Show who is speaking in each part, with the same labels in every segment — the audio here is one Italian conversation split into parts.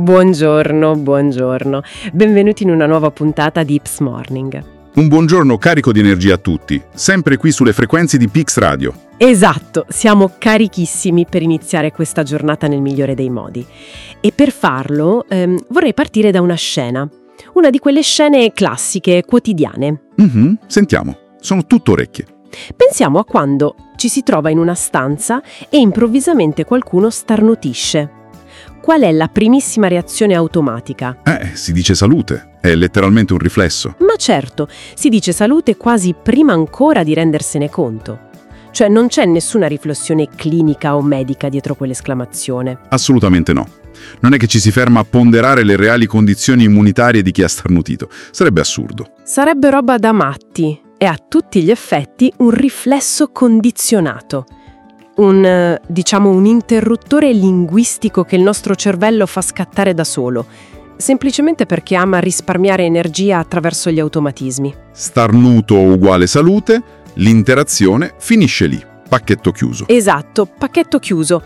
Speaker 1: Buongiorno, buongiorno. Benvenuti in una nuova puntata di Ips Morning.
Speaker 2: Un buongiorno carico di energia a tutti, sempre qui sulle frequenze di Pix Radio.
Speaker 1: Esatto, siamo carichissimi per iniziare questa giornata nel migliore dei modi. E per farlo ehm, vorrei partire da una scena, una di quelle scene classiche, quotidiane.
Speaker 2: Mhm, sentiamo, sono tutto orecchie.
Speaker 1: Pensiamo a quando ci si trova in una stanza e improvvisamente qualcuno starnutisce. Qual è la primissima reazione automatica?
Speaker 2: Eh, si dice salute, è letteralmente un riflesso.
Speaker 1: Ma certo, si dice salute quasi prima ancora di rendersene conto. Cioè non c'è nessuna riflessione clinica o medica dietro quell'esclamazione.
Speaker 2: Assolutamente no. Non è che ci si ferma a ponderare le reali condizioni immunitarie di chi ha starnutito. Sarebbe assurdo.
Speaker 1: Sarebbe roba da matti. È a tutti gli effetti un riflesso condizionato. Un, eh, diciamo, un interruttore linguistico che il nostro cervello fa scattare da solo, semplicemente perché ama risparmiare energia attraverso gli automatismi.
Speaker 2: Starnuto uguale salute, l'interazione finisce lì. Pacchetto chiuso.
Speaker 1: Esatto, pacchetto chiuso.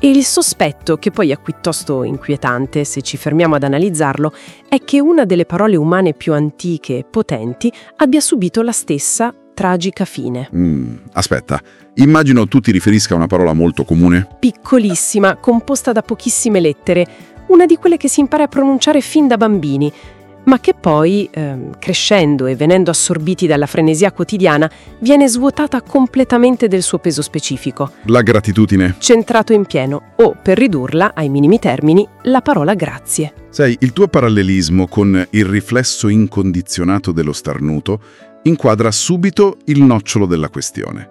Speaker 1: E il sospetto, che poi è piuttosto inquietante se ci fermiamo ad analizzarlo, è che una delle parole umane più antiche e potenti abbia subito la stessa tragica fine.
Speaker 2: Mm, aspetta, immagino tu ti riferisca a una parola molto comune.
Speaker 1: Piccolissima, composta da pochissime lettere, una di quelle che si impara a pronunciare fin da bambini, ma che poi, ehm, crescendo e venendo assorbiti dalla frenesia quotidiana, viene svuotata completamente del suo peso specifico,
Speaker 2: La gratitudine.
Speaker 1: centrato in pieno, o, per ridurla ai minimi termini, la parola grazie.
Speaker 2: Sai, il tuo parallelismo con il riflesso incondizionato dello starnuto inquadra subito il nocciolo della questione.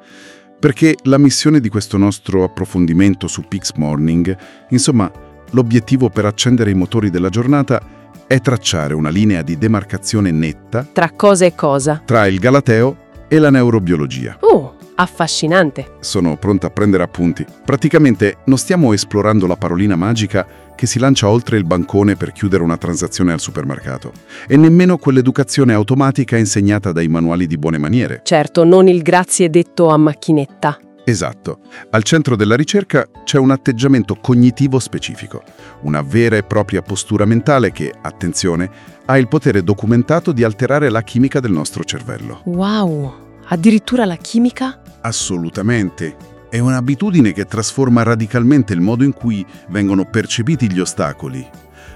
Speaker 2: Perché la missione di questo nostro approfondimento su Pix Morning, insomma, l'obiettivo per accendere i motori della giornata è tracciare una linea di demarcazione netta
Speaker 1: Tra cosa e cosa.
Speaker 2: tra il galateo e la neurobiologia.
Speaker 1: Uh, affascinante.
Speaker 2: Sono pronta a prendere appunti. Praticamente non stiamo esplorando la parolina magica che si lancia oltre il bancone per chiudere una transazione al supermercato, e nemmeno quell'educazione automatica insegnata dai manuali di buone maniere.
Speaker 1: Certo, non il grazie detto a macchinetta.
Speaker 2: Esatto. Al centro della ricerca c'è un atteggiamento cognitivo specifico, una vera e propria postura mentale che, attenzione, ha il potere documentato di alterare la chimica del nostro cervello.
Speaker 1: Wow, addirittura la chimica?
Speaker 2: Assolutamente. È un'abitudine che trasforma radicalmente il modo in cui vengono percepiti gli ostacoli.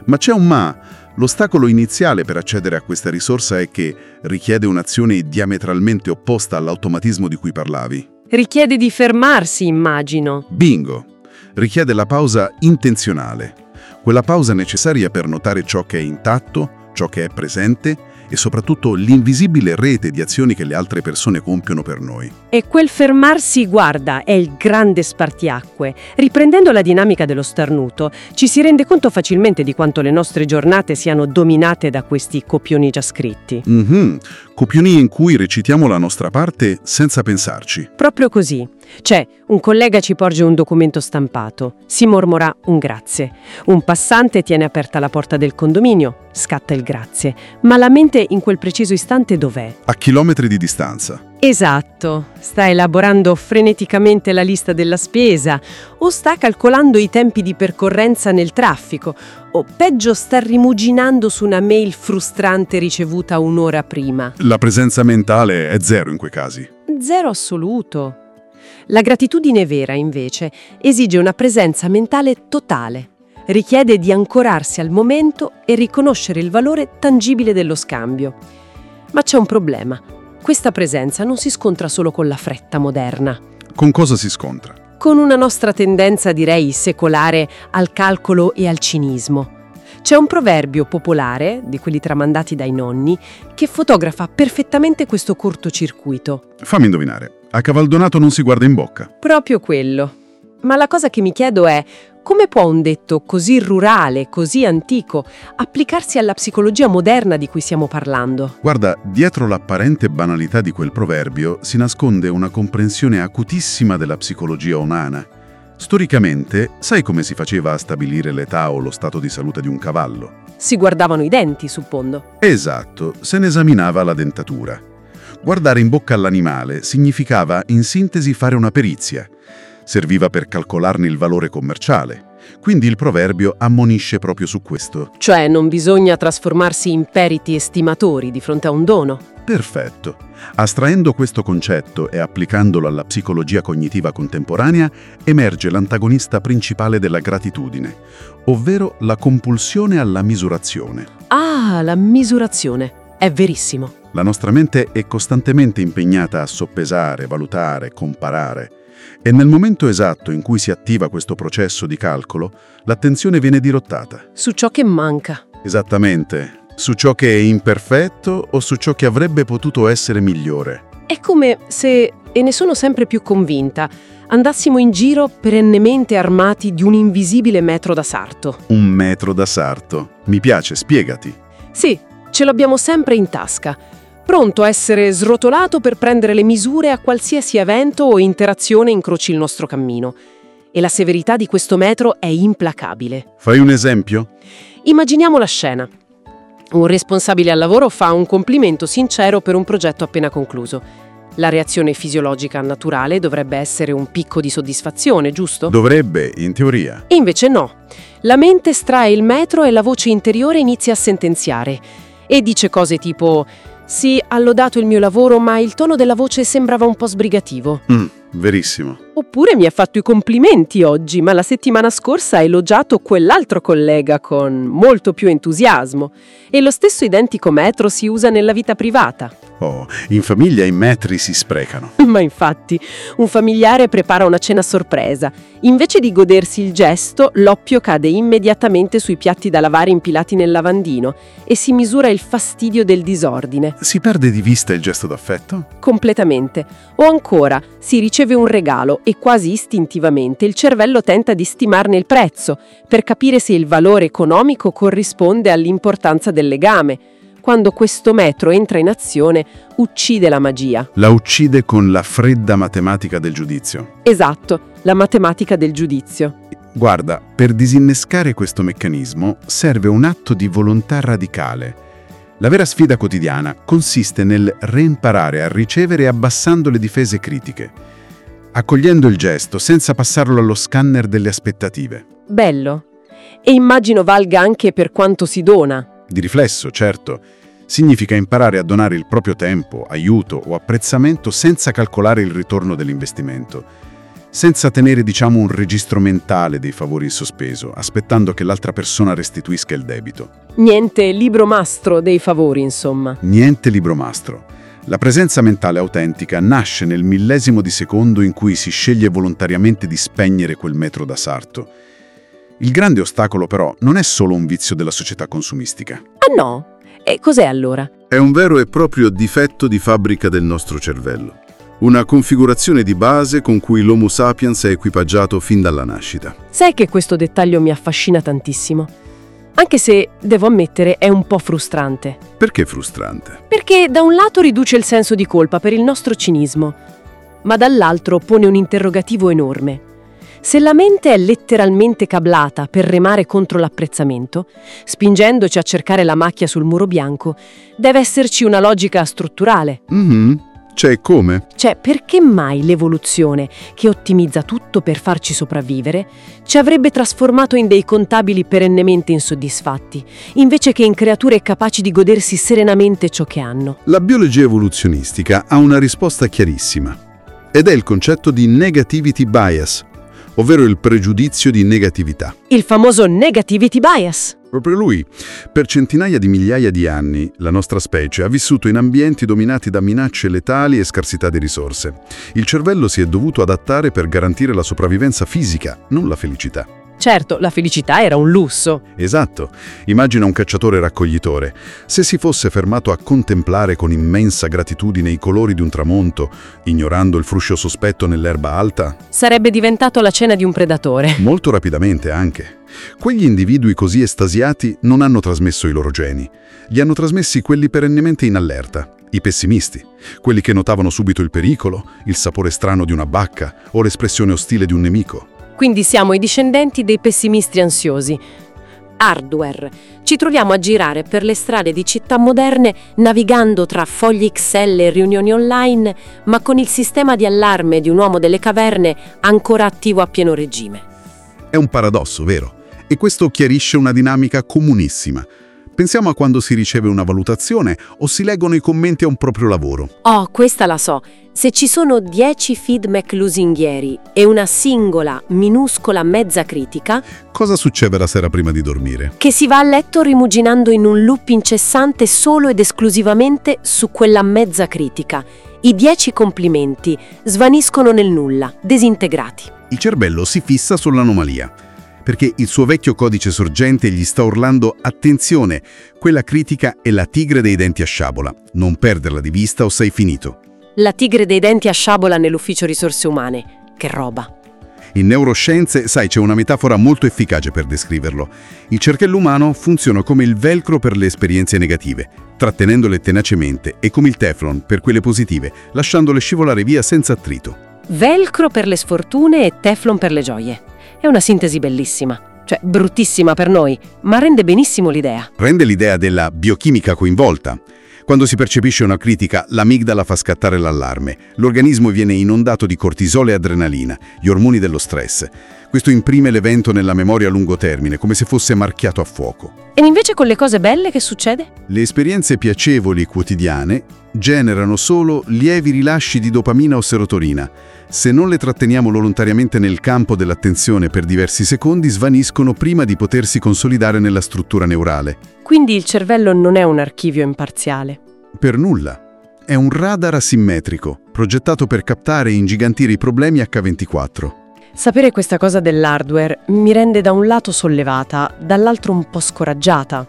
Speaker 2: Ma c'è un ma. L'ostacolo iniziale per accedere a questa risorsa è che richiede un'azione diametralmente opposta all'automatismo di cui parlavi.
Speaker 1: Richiede di fermarsi, immagino.
Speaker 2: Bingo! Richiede la pausa intenzionale, quella pausa necessaria per notare ciò che è intatto, ciò che è presente e soprattutto l'invisibile rete di azioni che le altre persone compiono per noi.
Speaker 1: E quel fermarsi, guarda, è il grande spartiacque. Riprendendo la dinamica dello starnuto, ci si rende conto facilmente di quanto le nostre giornate siano dominate da questi copioni già scritti.
Speaker 2: Mhm, Copioni in cui recitiamo la nostra parte senza pensarci.
Speaker 1: Proprio così. C'è un collega ci porge un documento stampato, si mormora un grazie. Un passante tiene aperta la porta del condominio, scatta il grazie. Ma la mente in quel preciso istante dov'è?
Speaker 2: A chilometri di distanza.
Speaker 1: Esatto, sta elaborando freneticamente la lista della spesa o sta calcolando i tempi di percorrenza nel traffico o peggio sta rimuginando su una mail frustrante ricevuta un'ora prima.
Speaker 2: La presenza mentale è zero in quei casi.
Speaker 1: Zero assoluto. La gratitudine vera, invece, esige una presenza mentale totale. Richiede di ancorarsi al momento e riconoscere il valore tangibile dello scambio. Ma c'è un problema. Questa presenza non si scontra solo con la fretta moderna,
Speaker 2: Con cosa si scontra?
Speaker 1: con una nostra tendenza, direi, secolare al calcolo e al cinismo. C'è un proverbio popolare, di quelli tramandati dai nonni, che fotografa perfettamente questo cortocircuito.
Speaker 2: Fammi indovinare. A cavaldonato non si guarda in bocca.
Speaker 1: Proprio quello. Ma la cosa che mi chiedo è come può un detto così rurale, così antico, applicarsi alla psicologia moderna di cui stiamo parlando?
Speaker 2: Guarda, dietro l'apparente banalità di quel proverbio si nasconde una comprensione acutissima della psicologia umana. Storicamente, sai come si faceva a stabilire l'età o lo stato di salute di un cavallo?
Speaker 1: Si guardavano i denti, suppondo.
Speaker 2: Esatto, se ne esaminava la dentatura. Guardare in bocca all'animale significava, in sintesi, fare una perizia. Serviva per calcolarne il valore commerciale. Quindi il proverbio ammonisce proprio su questo.
Speaker 1: Cioè non bisogna trasformarsi in periti estimatori di fronte a un dono.
Speaker 2: Perfetto. Astraendo questo concetto e applicandolo alla psicologia cognitiva contemporanea, emerge l'antagonista principale della gratitudine, ovvero la compulsione alla misurazione.
Speaker 1: Ah, la misurazione. È verissimo.
Speaker 2: La nostra mente è costantemente impegnata a soppesare, valutare, comparare. E nel momento esatto in cui si attiva questo processo di calcolo, l'attenzione viene dirottata.
Speaker 1: Su ciò che manca.
Speaker 2: Esattamente. Su ciò che è imperfetto o su ciò che avrebbe potuto essere migliore.
Speaker 1: È come se, e ne sono sempre più convinta, andassimo in giro perennemente armati di un invisibile metro da sarto.
Speaker 2: Un metro da sarto. Mi piace, spiegati.
Speaker 1: Sì, ce l'abbiamo sempre in tasca, pronto a essere srotolato per prendere le misure a qualsiasi evento o interazione incroci il nostro cammino. E la severità di questo metro è implacabile.
Speaker 2: Fai un esempio?
Speaker 1: Immaginiamo la scena. Un responsabile al lavoro fa un complimento sincero per un progetto appena concluso. La reazione fisiologica naturale dovrebbe essere un picco di soddisfazione, giusto?
Speaker 2: Dovrebbe, in teoria.
Speaker 1: E invece no. La mente estrae il metro e la voce interiore inizia a sentenziare. E dice cose tipo sì, ha lodato il mio lavoro, ma il tono della voce sembrava un po' sbrigativo.
Speaker 2: Mm, verissimo.
Speaker 1: Oppure mi ha fatto i complimenti oggi, ma la settimana scorsa ha elogiato quell'altro collega con molto più entusiasmo. E lo stesso identico metro si usa nella vita privata.
Speaker 2: Oh, in famiglia i metri si sprecano.
Speaker 1: Ma infatti, un familiare prepara una cena sorpresa. Invece di godersi il gesto, l'oppio cade immediatamente sui piatti da lavare impilati nel lavandino e si misura il fastidio del disordine.
Speaker 2: Si perde di vista il gesto d'affetto?
Speaker 1: Completamente. O ancora, si riceve un regalo e quasi istintivamente il cervello tenta di stimarne il prezzo per capire se il valore economico corrisponde all'importanza del legame. Quando questo metro entra in azione, uccide la magia.
Speaker 2: La uccide con la fredda matematica del giudizio.
Speaker 1: Esatto, la matematica del giudizio.
Speaker 2: Guarda, per disinnescare questo meccanismo serve un atto di volontà radicale. La vera sfida quotidiana consiste nel reimparare a ricevere abbassando le difese critiche, accogliendo il gesto senza passarlo allo scanner delle aspettative.
Speaker 1: Bello. E immagino valga anche per quanto si dona.
Speaker 2: Di riflesso, certo. Significa imparare a donare il proprio tempo, aiuto o apprezzamento senza calcolare il ritorno dell'investimento, senza tenere, diciamo, un registro mentale dei favori in sospeso, aspettando che l'altra persona restituisca il debito.
Speaker 1: Niente libro mastro dei favori, insomma.
Speaker 2: Niente libro mastro. La presenza mentale autentica nasce nel millesimo di secondo in cui si sceglie volontariamente di spegnere quel metro da sarto. Il grande ostacolo però non è solo un vizio della società consumistica.
Speaker 1: Ah no? E cos'è allora?
Speaker 2: È un vero e proprio difetto di fabbrica del nostro cervello. Una configurazione di base con cui l'Homo sapiens è equipaggiato fin dalla nascita.
Speaker 1: Sai che questo dettaglio mi affascina tantissimo. Anche se, devo ammettere, è un po' frustrante.
Speaker 2: Perché frustrante?
Speaker 1: Perché da un lato riduce il senso di colpa per il nostro cinismo, ma dall'altro pone un interrogativo enorme. Se la mente è letteralmente cablata per remare contro l'apprezzamento, spingendoci a cercare la macchia sul muro bianco, deve esserci una logica strutturale.
Speaker 2: Mhm. Cioè come?
Speaker 1: Cioè, perché mai l'evoluzione, che ottimizza tutto per farci sopravvivere, ci avrebbe trasformato in dei contabili perennemente insoddisfatti, invece che in creature capaci di godersi serenamente ciò che hanno?
Speaker 2: La biologia evoluzionistica ha una risposta chiarissima ed è il concetto di negativity bias, ovvero il pregiudizio di negatività.
Speaker 1: Il famoso negativity bias.
Speaker 2: Proprio lui. Per centinaia di migliaia di anni la nostra specie ha vissuto in ambienti dominati da minacce letali e scarsità di risorse. Il cervello si è dovuto adattare per garantire la sopravvivenza fisica, non la felicità.
Speaker 1: Certo, la felicità era un lusso.
Speaker 2: Esatto. Immagina un cacciatore raccoglitore. Se si fosse fermato a contemplare con immensa gratitudine i colori di un tramonto, ignorando il fruscio sospetto nell'erba alta,
Speaker 1: Sarebbe diventato la cena di un predatore.
Speaker 2: molto rapidamente anche. Quegli individui così estasiati non hanno trasmesso i loro geni. Li hanno trasmessi quelli perennemente in allerta, i pessimisti, quelli che notavano subito il pericolo, il sapore strano di una bacca o l'espressione ostile di un nemico.
Speaker 1: Quindi siamo i discendenti dei pessimisti ansiosi. Hardware. Ci troviamo a girare per le strade di città moderne navigando tra fogli Excel e riunioni online, ma con il sistema di allarme di un uomo delle caverne ancora attivo a pieno regime.
Speaker 2: È un paradosso, vero? E questo chiarisce una dinamica comunissima. Pensiamo a quando si riceve una valutazione o si leggono i commenti a un proprio lavoro.
Speaker 1: Oh, questa la so. Se ci sono 10 feedback lusinghieri e una singola, minuscola mezza critica,
Speaker 2: Cosa succede la sera prima di dormire?
Speaker 1: che si va a letto rimuginando in un loop incessante solo ed esclusivamente su quella mezza critica. I 10 complimenti svaniscono nel nulla, disintegrati.
Speaker 2: Il cervello si fissa sull'anomalia, perché il suo vecchio codice sorgente gli sta urlando «Attenzione, quella critica è la tigre dei denti a sciabola, non perderla di vista o sei finito».
Speaker 1: La tigre dei denti a sciabola nell'ufficio risorse umane. Che roba.
Speaker 2: In neuroscienze, sai, c'è una metafora molto efficace per descriverlo. Il cervello umano funziona come il velcro per le esperienze negative, trattenendole tenacemente, e come il teflon per quelle positive, lasciandole scivolare via senza attrito.
Speaker 1: Velcro per le sfortune e teflon per le gioie. È una sintesi bellissima. Cioè, bruttissima per noi, ma rende benissimo l'idea.
Speaker 2: Rende l'idea della biochimica coinvolta. Quando si percepisce una critica, l'amigdala fa scattare l'allarme. L'organismo viene inondato di cortisolo e adrenalina, gli ormoni dello stress. Questo imprime l'evento nella memoria a lungo termine, come se fosse marchiato a fuoco.
Speaker 1: E invece con le cose belle che succede?
Speaker 2: Le esperienze piacevoli quotidiane generano solo lievi rilasci di dopamina o serotonina. Se non le tratteniamo volontariamente nel campo dell'attenzione per diversi secondi, svaniscono prima di potersi consolidare nella struttura neurale.
Speaker 1: Quindi il cervello non è un archivio imparziale.
Speaker 2: Per nulla. È un radar asimmetrico, progettato per captare e ingigantire i problemi H24.
Speaker 1: Sapere questa cosa dell'hardware mi rende da un lato sollevata, dall'altro un po' scoraggiata.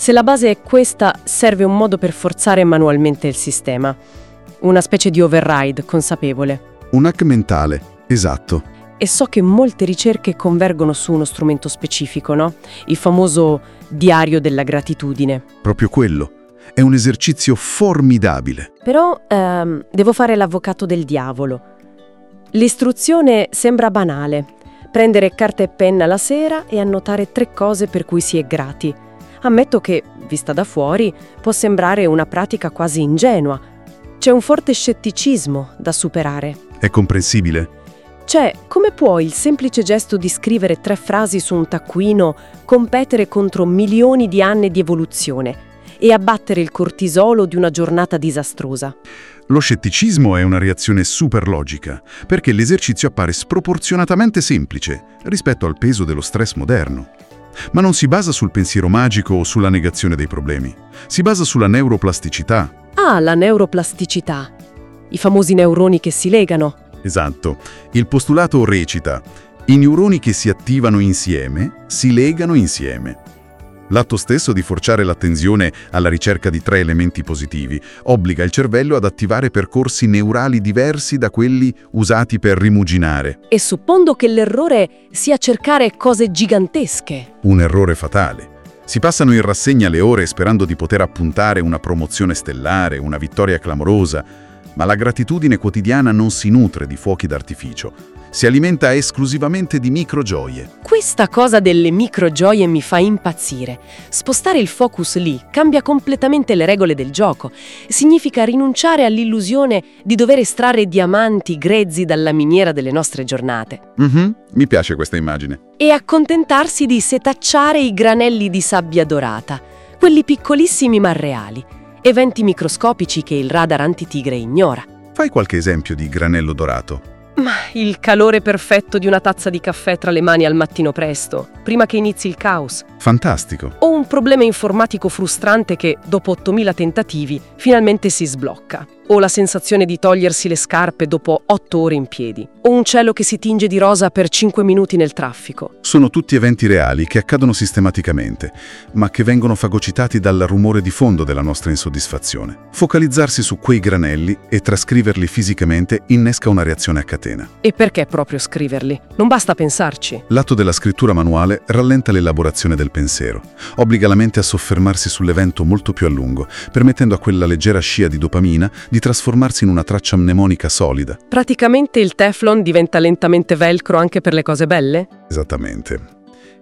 Speaker 1: Se la base è questa, serve un modo per forzare manualmente il sistema. Una specie di override consapevole.
Speaker 2: Un hack mentale, esatto.
Speaker 1: E so che molte ricerche convergono su uno strumento specifico, no? Il famoso diario della gratitudine.
Speaker 2: Proprio quello. È un esercizio formidabile.
Speaker 1: Però ehm, devo fare l'avvocato del diavolo. L'istruzione sembra banale. Prendere carta e penna la sera e annotare tre cose per cui si è grati. Ammetto che, vista da fuori, può sembrare una pratica quasi ingenua. C'è un forte scetticismo da superare.
Speaker 2: È comprensibile?
Speaker 1: Cioè, come può il semplice gesto di scrivere tre frasi su un taccuino competere contro milioni di anni di evoluzione e abbattere il cortisolo di una giornata disastrosa?
Speaker 2: Lo scetticismo è una reazione super logica, perché l'esercizio appare sproporzionatamente semplice rispetto al peso dello stress moderno. Ma non si basa sul pensiero magico o sulla negazione dei problemi. Si basa sulla neuroplasticità.
Speaker 1: Ah, la neuroplasticità. I famosi neuroni che si legano.
Speaker 2: Esatto. Il postulato recita: i neuroni che si attivano insieme si legano insieme. L'atto stesso di forciare l'attenzione alla ricerca di tre elementi positivi obbliga il cervello ad attivare percorsi neurali diversi da quelli usati per rimuginare.
Speaker 1: E suppondo che l'errore sia cercare cose gigantesche.
Speaker 2: Un errore fatale. Si passano in rassegna le ore sperando di poter appuntare una promozione stellare, una vittoria clamorosa, ma la gratitudine quotidiana non si nutre di fuochi d'artificio. Si alimenta esclusivamente di microgioie.
Speaker 1: Questa cosa delle microgioie mi fa impazzire. Spostare il focus lì cambia completamente le regole del gioco. Significa rinunciare all'illusione di dover estrarre diamanti grezzi dalla miniera delle nostre giornate
Speaker 2: Mhm, mi piace questa immagine.
Speaker 1: e accontentarsi di setacciare i granelli di sabbia dorata, quelli piccolissimi ma reali, eventi microscopici che il radar antitigre ignora.
Speaker 2: Fai qualche esempio di granello dorato.
Speaker 1: Ma il calore perfetto di una tazza di caffè tra le mani al mattino presto, prima che inizi il caos.
Speaker 2: Fantastico.
Speaker 1: O un problema informatico frustrante che, dopo 8000 tentativi, finalmente si sblocca. O la sensazione di togliersi le scarpe dopo 8 ore in piedi. O un cielo che si tinge di rosa per 5 minuti nel traffico.
Speaker 2: Sono tutti eventi reali che accadono sistematicamente, ma che vengono fagocitati dal rumore di fondo della nostra insoddisfazione. Focalizzarsi su quei granelli e trascriverli fisicamente innesca una reazione a catena.
Speaker 1: E perché proprio scriverli? Non basta pensarci.
Speaker 2: L'atto della scrittura manuale rallenta l'elaborazione del pensiero, obbliga la mente a soffermarsi sull'evento molto più a lungo, permettendo a quella leggera scia di dopamina di trasformarsi in una traccia mnemonica solida.
Speaker 1: Praticamente il teflon diventa lentamente velcro anche per le cose belle?
Speaker 2: Esattamente.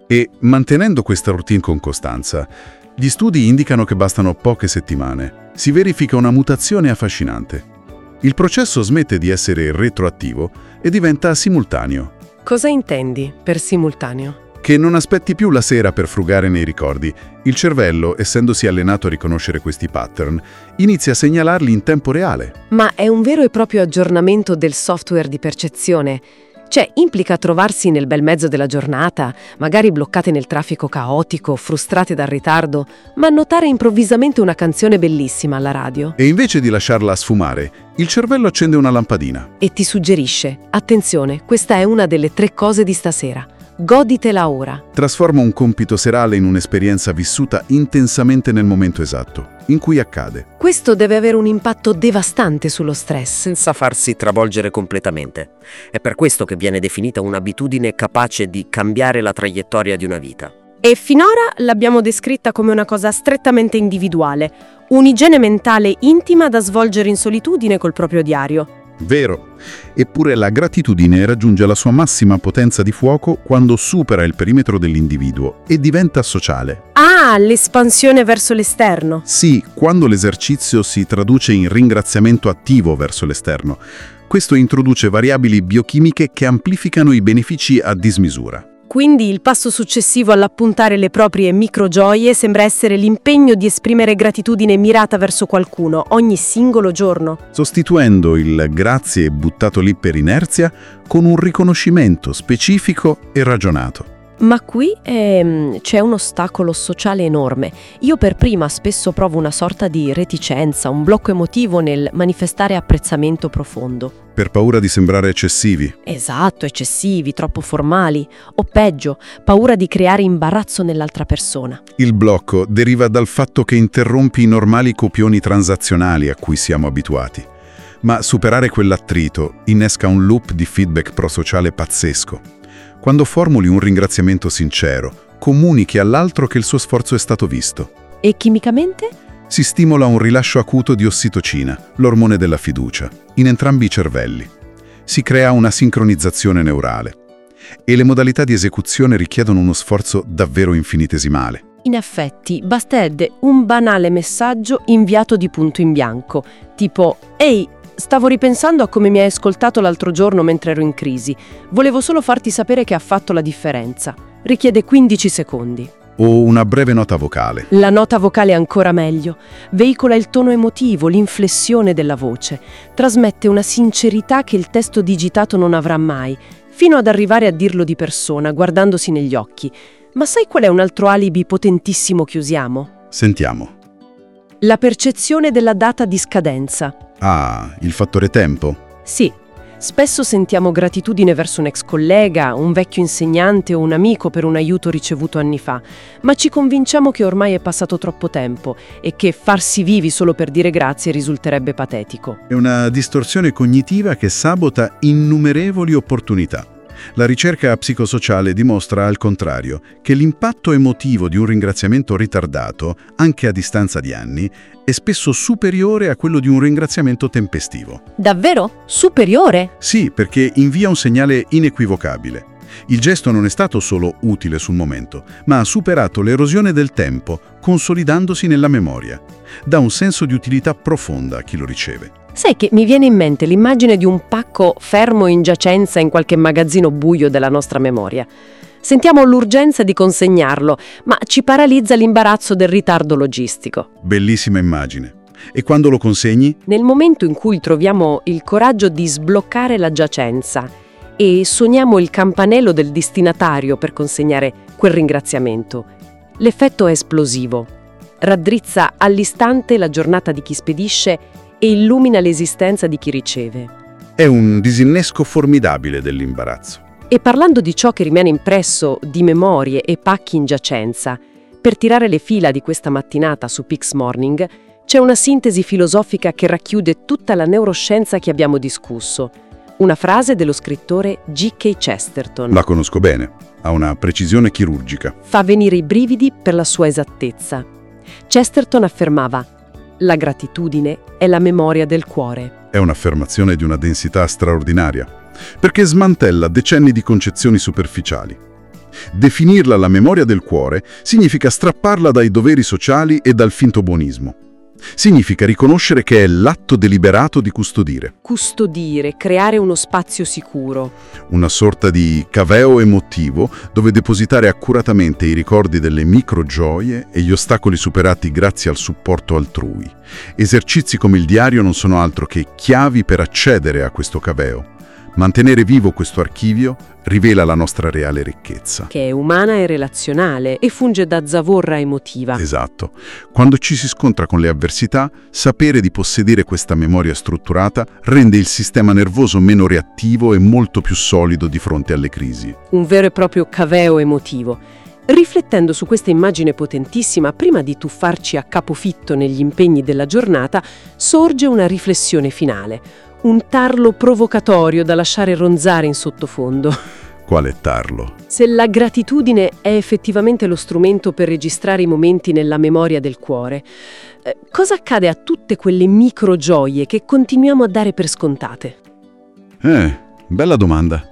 Speaker 2: E mantenendo questa routine con costanza, gli studi indicano che bastano poche settimane. Si verifica una mutazione affascinante. Il processo smette di essere retroattivo e diventa simultaneo.
Speaker 1: Cosa intendi per simultaneo?
Speaker 2: Che non aspetti più la sera per frugare nei ricordi. Il cervello, essendosi allenato a riconoscere questi pattern, inizia a segnalarli in tempo reale.
Speaker 1: Ma è un vero e proprio aggiornamento del software di percezione. Cioè, implica trovarsi nel bel mezzo della giornata, magari bloccate nel traffico caotico, frustrate dal ritardo, ma notare improvvisamente una canzone bellissima alla radio.
Speaker 2: E invece di lasciarla sfumare, il cervello accende una lampadina.
Speaker 1: E ti suggerisce, attenzione, questa è una delle tre cose di stasera. Goditela ora.
Speaker 2: Trasforma un compito serale in un'esperienza vissuta intensamente nel momento esatto, in cui accade.
Speaker 1: Questo deve avere un impatto devastante sullo stress.
Speaker 3: senza farsi travolgere completamente. È per questo che viene definita un'abitudine capace di cambiare la traiettoria di una vita.
Speaker 4: E finora l'abbiamo descritta come una cosa strettamente individuale, un'igiene mentale intima da svolgere in solitudine col proprio diario.
Speaker 2: Vero. Eppure la gratitudine raggiunge la sua massima potenza di fuoco quando supera il perimetro dell'individuo e diventa sociale.
Speaker 4: Ah, l'espansione verso l'esterno.
Speaker 2: Sì, quando l'esercizio si traduce in ringraziamento attivo verso l'esterno. Questo introduce variabili biochimiche che amplificano i benefici a dismisura.
Speaker 4: Quindi il passo successivo all'appuntare le proprie microgioie sembra essere l'impegno di esprimere gratitudine mirata verso qualcuno ogni singolo giorno.
Speaker 2: sostituendo il grazie buttato lì per inerzia con un riconoscimento specifico e ragionato.
Speaker 1: Ma qui ehm, c'è un ostacolo sociale enorme. Io per prima spesso provo una sorta di reticenza, un blocco emotivo nel manifestare apprezzamento profondo.
Speaker 2: Per paura di sembrare eccessivi.
Speaker 1: Esatto, eccessivi, troppo formali. O peggio, paura di creare imbarazzo nell'altra persona.
Speaker 2: Il blocco deriva dal fatto che interrompi i normali copioni transazionali a cui siamo abituati. Ma superare quell'attrito innesca un loop di feedback prosociale pazzesco. Quando formuli un ringraziamento sincero, comunichi all'altro che il suo sforzo è stato visto.
Speaker 1: E chimicamente?
Speaker 2: Si stimola un rilascio acuto di ossitocina, l'ormone della fiducia, in entrambi i cervelli. Si crea una sincronizzazione neurale. E le modalità di esecuzione richiedono uno sforzo davvero infinitesimale.
Speaker 1: In effetti, basterebbe un banale messaggio inviato di punto in bianco, tipo «Ehi, stavo ripensando a come mi hai ascoltato l'altro giorno mentre ero in crisi. Volevo solo farti sapere che ha fatto la differenza». Richiede 15 secondi.
Speaker 2: O una breve nota vocale.
Speaker 1: La nota vocale è ancora meglio. Veicola il tono emotivo, l'inflessione della voce. Trasmette una sincerità che il testo digitato non avrà mai, fino ad arrivare a dirlo di persona, guardandosi negli occhi. Ma sai qual è un altro alibi potentissimo che usiamo?
Speaker 2: Sentiamo.
Speaker 1: La percezione della data di scadenza.
Speaker 2: Ah, il fattore tempo.
Speaker 1: Sì, spesso sentiamo gratitudine verso un ex collega, un vecchio insegnante o un amico per un aiuto ricevuto anni fa, ma ci convinciamo che ormai è passato troppo tempo e che farsi vivi solo per dire grazie risulterebbe patetico.
Speaker 2: È una distorsione cognitiva che sabota innumerevoli opportunità. La ricerca psicosociale dimostra al contrario che l'impatto emotivo di un ringraziamento ritardato, anche a distanza di anni, è spesso superiore a quello di un ringraziamento tempestivo.
Speaker 4: Davvero? Superiore?
Speaker 2: Sì, perché invia un segnale inequivocabile. Il gesto non è stato solo utile sul momento, ma ha superato l'erosione del tempo, consolidandosi nella memoria. Dà un senso di utilità profonda a chi lo riceve.
Speaker 1: Sai che mi viene in mente l'immagine di un pacco fermo in giacenza in qualche magazzino buio della nostra memoria. Sentiamo l'urgenza di consegnarlo, ma ci paralizza l'imbarazzo del ritardo logistico.
Speaker 2: Bellissima immagine. E quando lo consegni?
Speaker 1: Nel momento in cui troviamo il coraggio di sbloccare la giacenza e suoniamo il campanello del destinatario per consegnare quel ringraziamento, l'effetto è esplosivo. Raddrizza all'istante la giornata di chi spedisce e illumina l'esistenza di chi riceve.
Speaker 2: È un disinnesco formidabile dell'imbarazzo.
Speaker 1: E parlando di ciò che rimane impresso di memorie e pacchi in giacenza, per tirare le fila di questa mattinata su Pix Morning c'è una sintesi filosofica che racchiude tutta la neuroscienza che abbiamo discusso. Una frase dello scrittore G.K. Chesterton.
Speaker 2: La conosco bene, ha una precisione chirurgica.
Speaker 1: Fa venire i brividi per la sua esattezza. Chesterton affermava La gratitudine è la memoria del cuore.
Speaker 2: È un'affermazione di una densità straordinaria, perché smantella decenni di concezioni superficiali. Definirla la memoria del cuore significa strapparla dai doveri sociali e dal finto buonismo. Significa riconoscere che è l'atto deliberato di custodire,
Speaker 1: Custodire, creare uno spazio sicuro.
Speaker 2: una sorta di caveo emotivo dove depositare accuratamente i ricordi delle microgioie e gli ostacoli superati grazie al supporto altrui. Esercizi come il diario non sono altro che chiavi per accedere a questo caveo. Mantenere vivo questo archivio rivela la nostra reale ricchezza.
Speaker 1: che è umana e relazionale e funge da zavorra emotiva.
Speaker 2: Esatto. Quando ci si scontra con le avversità, sapere di possedere questa memoria strutturata rende il sistema nervoso meno reattivo e molto più solido di fronte alle crisi.
Speaker 1: Un vero e proprio caveo emotivo. Riflettendo su questa immagine potentissima, prima di tuffarci a capofitto negli impegni della giornata, sorge una riflessione finale. Un tarlo provocatorio da lasciare ronzare in sottofondo.
Speaker 2: Quale tarlo?
Speaker 1: Se la gratitudine è effettivamente lo strumento per registrare i momenti nella memoria del cuore, eh, cosa accade a tutte quelle micro gioie che continuiamo a dare per scontate?
Speaker 2: Eh, bella domanda.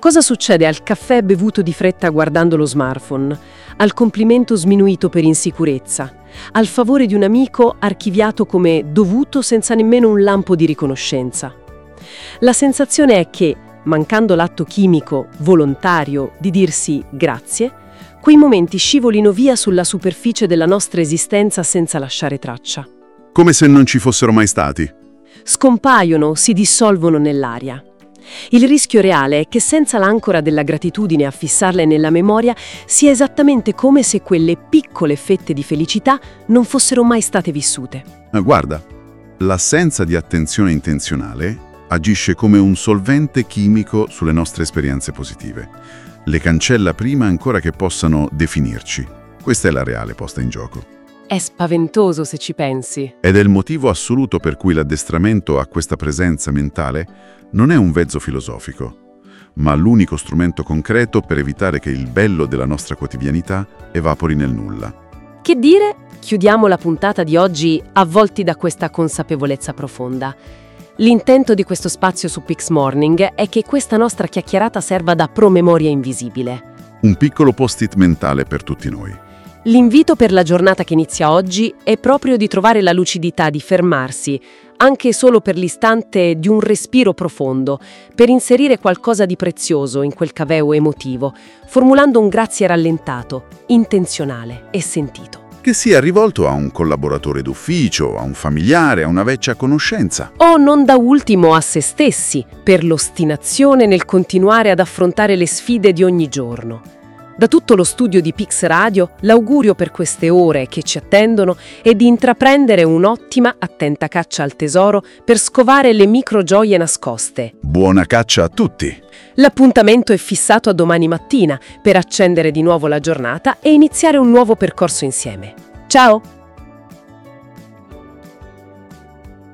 Speaker 1: Cosa succede al caffè bevuto di fretta guardando lo smartphone, al complimento sminuito per insicurezza, al favore di un amico archiviato come dovuto senza nemmeno un lampo di riconoscenza? La sensazione è che, mancando l'atto chimico volontario di dirsi grazie, quei momenti scivolino via sulla superficie della nostra esistenza senza lasciare traccia.
Speaker 2: Come se non ci fossero mai stati.
Speaker 1: Scompaiono, si dissolvono nell'aria. Il rischio reale è che senza l'ancora della gratitudine a fissarle nella memoria sia esattamente come se quelle piccole fette di felicità non fossero mai state vissute.
Speaker 2: Ma guarda, l'assenza di attenzione intenzionale agisce come un solvente chimico sulle nostre esperienze positive. Le cancella prima ancora che possano definirci. Questa è la reale posta in gioco.
Speaker 1: È spaventoso se ci pensi.
Speaker 2: Ed è il motivo assoluto per cui l'addestramento a questa presenza mentale non è un vezzo filosofico, ma l'unico strumento concreto per evitare che il bello della nostra quotidianità evapori nel nulla.
Speaker 1: Che dire? Chiudiamo la puntata di oggi avvolti da questa consapevolezza profonda. L'intento di questo spazio su Pix Morning è che questa nostra chiacchierata serva da promemoria invisibile.
Speaker 2: Un piccolo post-it mentale per tutti noi.
Speaker 1: L'invito per la giornata che inizia oggi è proprio di trovare la lucidità di fermarsi, anche solo per l'istante di un respiro profondo, per inserire qualcosa di prezioso in quel caveo emotivo, formulando un grazie rallentato, intenzionale e sentito.
Speaker 2: Che sia rivolto a un collaboratore d'ufficio, a un familiare, a una vecchia conoscenza.
Speaker 1: O non da ultimo a se stessi, per l'ostinazione nel continuare ad affrontare le sfide di ogni giorno. Da tutto lo studio di Pix Radio, l'augurio per queste ore che ci attendono è di intraprendere un'ottima, attenta caccia al tesoro per scovare le micro gioie nascoste.
Speaker 2: Buona caccia a tutti!
Speaker 1: L'appuntamento è fissato a domani mattina per accendere di nuovo la giornata e iniziare un nuovo percorso insieme. Ciao!